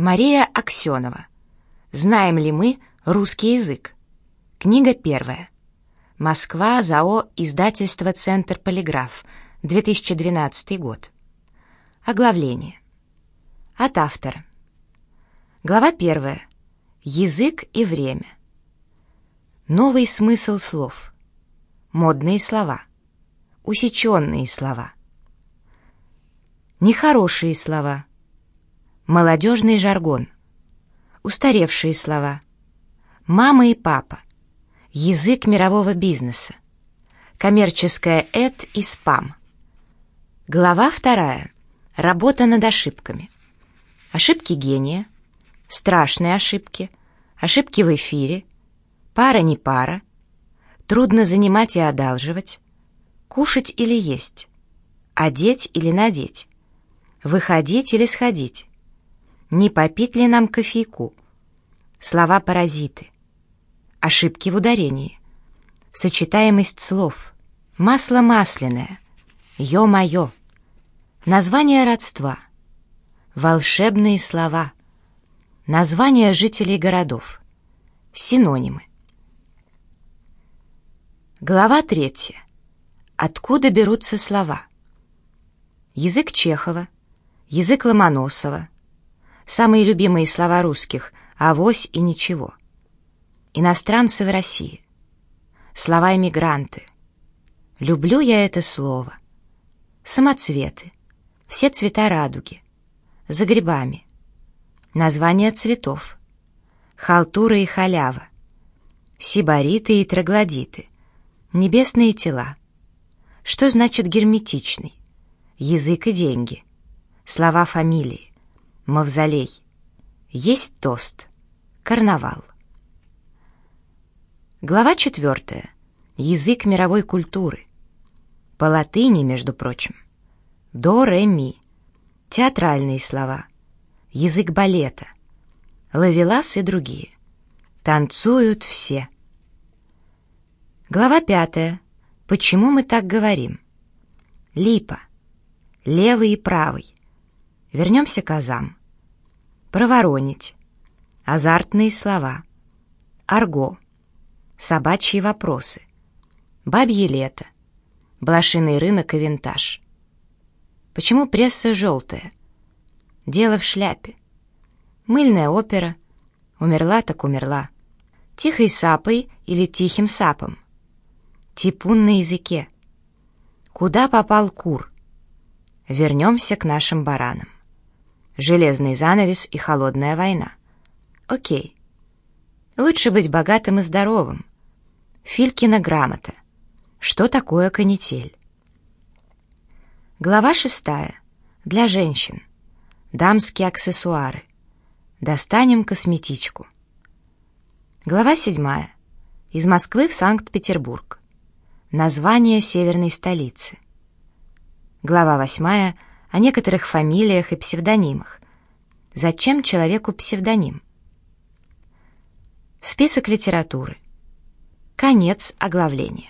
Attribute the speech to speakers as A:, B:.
A: Мария Аксенова. Знаем ли мы русский язык? Книга первая. Москва, ЗАО, издательство «Центр Полиграф», 2012 год. Оглавление. От автора. Глава первая. Язык и время. Новый смысл слов. Модные слова. Усеченные слова. Нехорошие слова. Молодежный жаргон. Устаревшие слова. Мама и папа. Язык мирового бизнеса. Коммерческое эд и спам. Глава вторая. Работа над ошибками. Ошибки гения. Страшные ошибки. Ошибки в эфире. Пара не пара. Трудно занимать и одалживать. Кушать или есть. Одеть или надеть. Выходить или сходить не попить ли нам кофейку? Слова-паразиты. Ошибки в ударении. Сочетаемость слов. Масло масляное. Ё-моё. Название родства. Волшебные слова. Названия жителей городов. Синонимы. Глава третья. Откуда берутся слова? Язык Чехова, язык Ломоносова, Самые любимые слова русских — «авось» и «ничего». Иностранцы в России. Слова эмигранты. Люблю я это слово. Самоцветы. Все цвета радуги. За грибами. Названия цветов. Халтура и халява. Сибариты и троглодиты. Небесные тела. Что значит герметичный? Язык и деньги. Слова фамилии. Мавзолей. Есть тост. Карнавал. Глава четвертая. Язык мировой культуры. По латыни, между прочим. До, ре, ми. Театральные слова. Язык балета. Лавелас и другие. Танцуют все. Глава пятая. Почему мы так говорим? Липа. Левый и правый. Вернемся к азам проворонить, азартные слова, арго, собачьи вопросы, бабье лето, блошиный рынок и винтаж. Почему пресса желтая? Дело в шляпе. Мыльная опера. Умерла так умерла. Тихой сапой или тихим сапом. Типун на языке. Куда попал кур? Вернемся к нашим баранам. Железный занавес и холодная война. Окей. Лучше быть богатым и здоровым. Филькина грамота. Что такое канитель? Глава шестая. Для женщин. Дамские аксессуары. Достанем косметичку. Глава седьмая. Из Москвы в Санкт-Петербург. Название северной столицы. Глава восьмая о некоторых фамилиях и псевдонимах. Зачем человеку псевдоним? Список литературы. Конец оглавления.